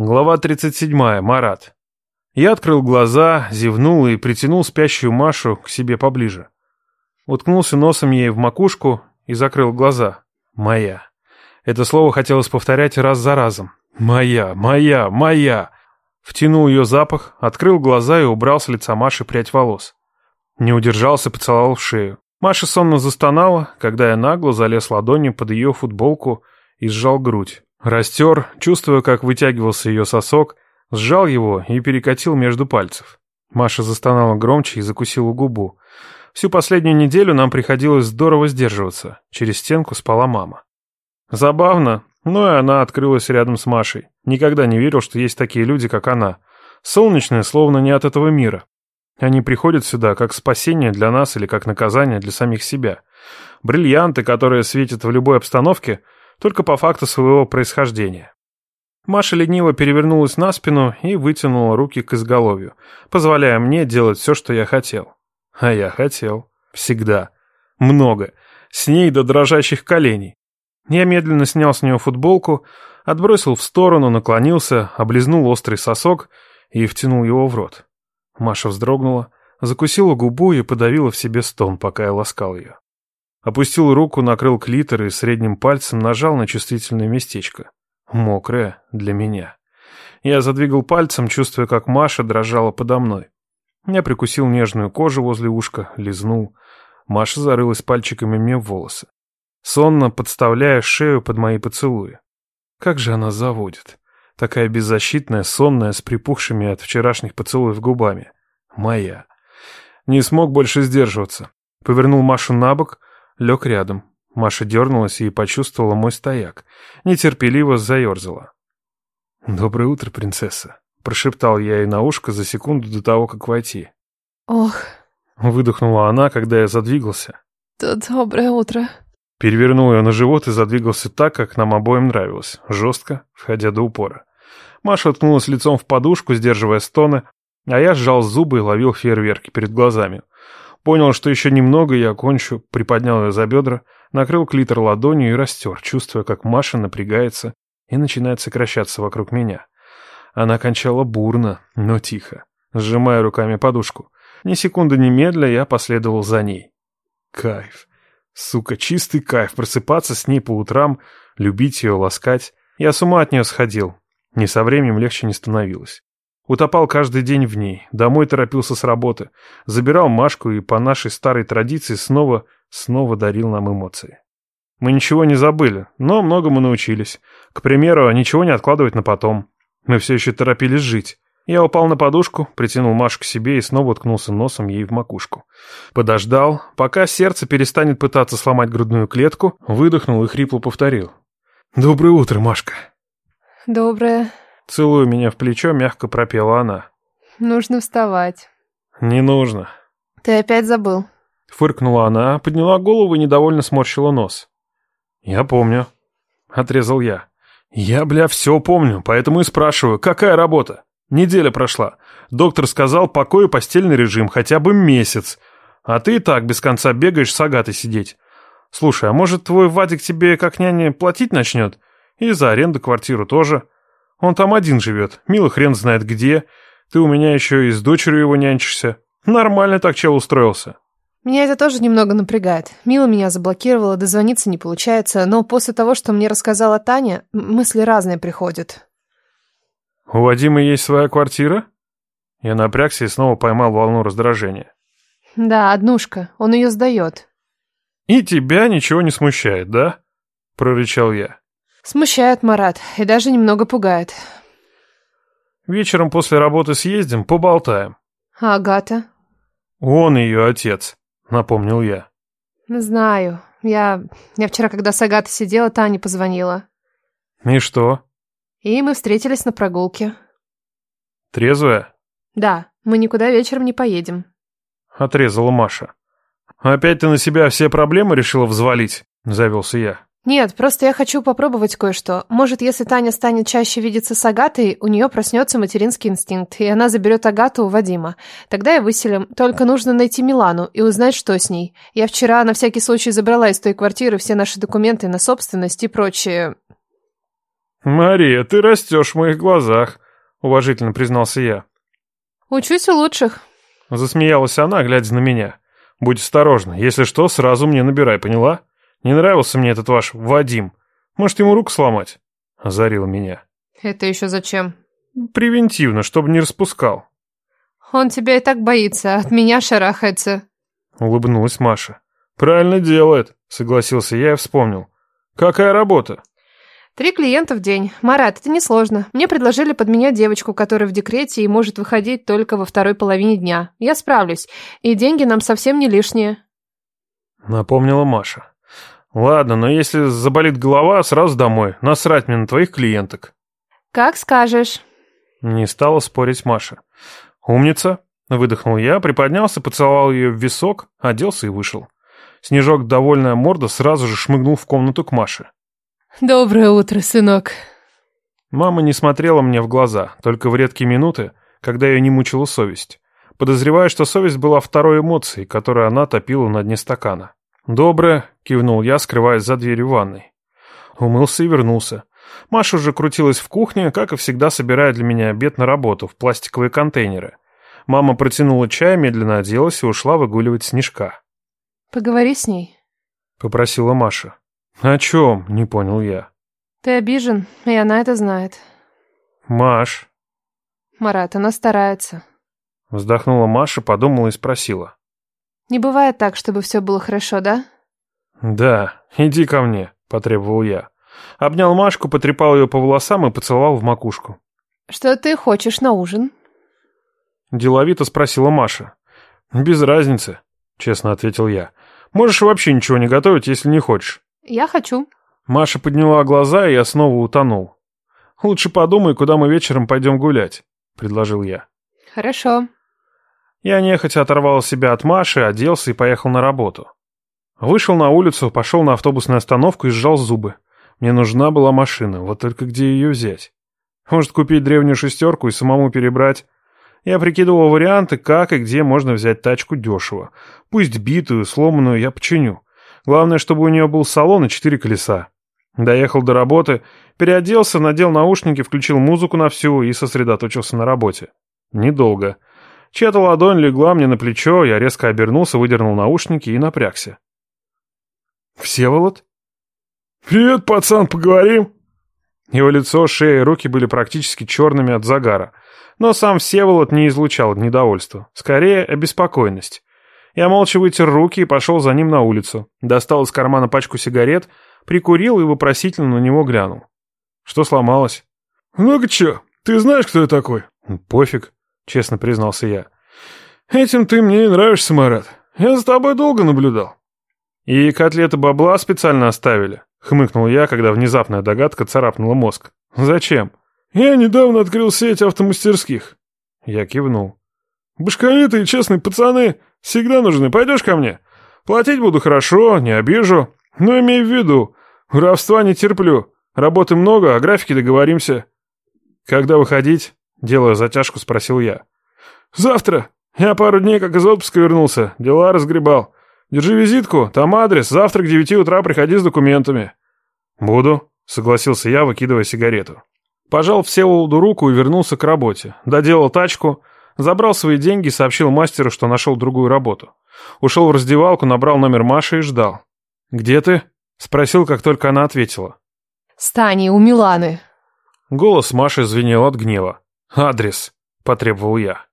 Глава 37. Марат. Я открыл глаза, зевнул и притянул спящую Машу к себе поближе. Уткнулся носом ей в макушку и закрыл глаза. Моя. Это слово хотелось повторять раз за разом. Моя, моя, моя. Втянул ее запах, открыл глаза и убрал с лица Маши прядь волос. Не удержался, поцеловал в шею. Маша сонно застонала, когда я нагло залез ладонью под ее футболку и сжал грудь. Растер, чувствуя, как вытягивался ее сосок, сжал его и перекатил между пальцев. Маша застонала громче и закусила губу. Всю последнюю неделю нам приходилось здорово сдерживаться. Через стенку спала мама. Забавно, но и она открылась рядом с Машей. Никогда не верил, что есть такие люди, как она. Солнечные, словно не от этого мира. Они приходят сюда как спасение для нас или как наказание для самих себя. Бриллианты, которые светят в любой обстановке – только по факту своего происхождения. Маша лениво перевернулась на спину и вытянула руки к изголовью, позволяя мне делать все, что я хотел. А я хотел. Всегда. Много. С ней до дрожащих коленей. Я медленно снял с нее футболку, отбросил в сторону, наклонился, облизнул острый сосок и втянул его в рот. Маша вздрогнула, закусила губу и подавила в себе стон, пока я ласкал ее. Опустил руку, накрыл клитор и средним пальцем нажал на чувствительное местечко. Мокрое для меня. Я задвигал пальцем, чувствуя, как Маша дрожала подо мной. Я прикусил нежную кожу возле ушка, лизнул. Маша зарылась пальчиками мне в волосы. Сонно подставляя шею под мои поцелуи. Как же она заводит. Такая беззащитная, сонная, с припухшими от вчерашних поцелуев губами. Моя. Не смог больше сдерживаться. Повернул Машу на бок, лег рядом. Маша дернулась и почувствовала мой стояк. Нетерпеливо заерзала. «Доброе утро, принцесса», — прошептал я ей на ушко за секунду до того, как войти. «Ох», — выдохнула она, когда я задвигался. «Да доброе утро». Перевернул ее на живот и задвигался так, как нам обоим нравилось, жестко, входя до упора. Маша уткнулась лицом в подушку, сдерживая стоны, а я сжал зубы и ловил фейерверки перед глазами. Понял, что еще немного я окончу, приподнял ее за бедра, накрыл клитор ладонью и растер, чувствуя, как Маша напрягается и начинает сокращаться вокруг меня. Она кончала бурно, но тихо, сжимая руками подушку. Ни секунды немедля я последовал за ней. Кайф. Сука, чистый кайф просыпаться с ней по утрам, любить ее, ласкать. Я с ума от нее сходил. Ни со временем легче не становилось. Утопал каждый день в ней, домой торопился с работы, забирал Машку и по нашей старой традиции снова, снова дарил нам эмоции. Мы ничего не забыли, но многому научились. К примеру, ничего не откладывать на потом. Мы все еще торопились жить. Я упал на подушку, притянул Машу к себе и снова уткнулся носом ей в макушку. Подождал, пока сердце перестанет пытаться сломать грудную клетку, выдохнул и хрипло повторил. «Доброе утро, Машка». «Доброе», Целуя меня в плечо, мягко пропела она. «Нужно вставать». «Не нужно». «Ты опять забыл». Фыркнула она, подняла голову и недовольно сморщила нос. «Я помню», — отрезал я. «Я, бля, все помню, поэтому и спрашиваю, какая работа? Неделя прошла. Доктор сказал, покой и постельный режим, хотя бы месяц. А ты и так без конца бегаешь с Агатой сидеть. Слушай, а может твой Вадик тебе как няне платить начнет? И за аренду квартиру тоже?» Он там один живет, милый хрен знает где. Ты у меня еще и с дочерью его нянчишься. Нормально так чел устроился. Меня это тоже немного напрягает. Мила меня заблокировала, дозвониться не получается, но после того, что мне рассказала Таня, мысли разные приходят. У Вадима есть своя квартира? Я напрягся и снова поймал волну раздражения. Да, однушка. Он ее сдает. И тебя ничего не смущает, да? Прорычал я. Смущает Марат и даже немного пугает. Вечером после работы съездим, поболтаем. А Агата? Он ее отец, напомнил я. Знаю. Я... Я вчера, когда с Агатой сидела, Таня позвонила. И что? И мы встретились на прогулке. Трезвая? Да, мы никуда вечером не поедем. Отрезала Маша. Опять ты на себя все проблемы решила взвалить? Завелся я. Нет, просто я хочу попробовать кое-что. Может, если Таня станет чаще видеться с Агатой, у нее проснется материнский инстинкт, и она заберет Агату у Вадима. Тогда и выселим. Только нужно найти Милану и узнать, что с ней. Я вчера на всякий случай забрала из той квартиры все наши документы на собственность и прочее. «Мария, ты растешь в моих глазах», — уважительно признался я. «Учусь у лучших». Засмеялась она, глядя на меня. «Будь осторожна, если что, сразу мне набирай, поняла? Не нравился мне этот ваш Вадим. Может, ему руку сломать?» Озарил меня. «Это еще зачем?» «Превентивно, чтобы не распускал». «Он тебя и так боится, от меня шарахается». Улыбнулась Маша. «Правильно делает», — согласился я и вспомнил. «Какая работа?» Три клиента в день. Марат, это несложно. Мне предложили подменять девочку, которая в декрете и может выходить только во второй половине дня. Я справлюсь. И деньги нам совсем не лишние. Напомнила Маша. Ладно, но если заболит голова, сразу домой. Насрать мне на твоих клиенток. Как скажешь. Не стала спорить Маша. Умница. Выдохнул я, приподнялся, поцеловал ее в висок, оделся и вышел. Снежок, довольная морда, сразу же шмыгнул в комнату к Маше. «Доброе утро, сынок». Мама не смотрела мне в глаза, только в редкие минуты, когда ее не мучила совесть. Подозреваю, что совесть была второй эмоцией, которую она топила на дне стакана. «Доброе», — кивнул я, скрываясь за дверью ванной. Умылся и вернулся. Маша уже крутилась в кухне, как и всегда собирая для меня обед на работу в пластиковые контейнеры. Мама протянула чай, медленно оделась и ушла выгуливать снежка. «Поговори с ней», — попросила Маша. «О чем?» — не понял я. «Ты обижен, и она это знает». «Маш». «Марат, она старается». Вздохнула Маша, подумала и спросила. «Не бывает так, чтобы все было хорошо, да?» «Да, иди ко мне», — потребовал я. Обнял Машку, потрепал ее по волосам и поцеловал в макушку. «Что ты хочешь на ужин?» Деловито спросила Маша. «Без разницы», — честно ответил я. «Можешь вообще ничего не готовить, если не хочешь». «Я хочу». Маша подняла глаза, и я снова утонул. «Лучше подумай, куда мы вечером пойдем гулять», — предложил я. «Хорошо». Я нехотя оторвал себя от Маши, оделся и поехал на работу. Вышел на улицу, пошел на автобусную остановку и сжал зубы. Мне нужна была машина, вот только где ее взять? Может, купить древнюю шестерку и самому перебрать? Я прикидывал варианты, как и где можно взять тачку дешево. Пусть битую, сломанную я починю. Главное, чтобы у нее был салон и четыре колеса. Доехал до работы, переоделся, надел наушники, включил музыку на всю и сосредоточился на работе. Недолго. Чья-то ладонь легла мне на плечо, я резко обернулся, выдернул наушники и напрягся. «Всеволод?» «Привет, пацан, поговорим?» Его лицо, шея и руки были практически черными от загара. Но сам Всеволод не излучал недовольства. Скорее, обеспокоенность. Я молча вытер руки и пошел за ним на улицу. Достал из кармана пачку сигарет, прикурил и вопросительно на него глянул. Что сломалось? «Ну-ка чё, ты знаешь, кто я такой?» «Пофиг», — честно признался я. «Этим ты мне не нравишься, Марат. Я за тобой долго наблюдал». «И котлеты бабла специально оставили?» — хмыкнул я, когда внезапная догадка царапнула мозг. «Зачем?» «Я недавно открыл сеть автомастерских». Я кивнул. «Башковитые честные пацаны Всегда нужны. Пойдешь ко мне? Платить буду хорошо, не обижу. Но имей в виду, воровства не терплю. Работы много, о графике договоримся. Когда выходить? Делая затяжку, спросил я. Завтра. Я пару дней как из отпуска вернулся. Дела разгребал. Держи визитку, там адрес. Завтра к девяти утра приходи с документами. Буду, согласился я, выкидывая сигарету. Пожал Всеволоду руку и вернулся к работе. Доделал тачку, Забрал свои деньги и сообщил мастеру, что нашел другую работу. Ушел в раздевалку, набрал номер Маши и ждал. «Где ты?» — спросил, как только она ответила. «С Таней у Миланы». Голос Маши звенел от гнева. «Адрес», — потребовал я.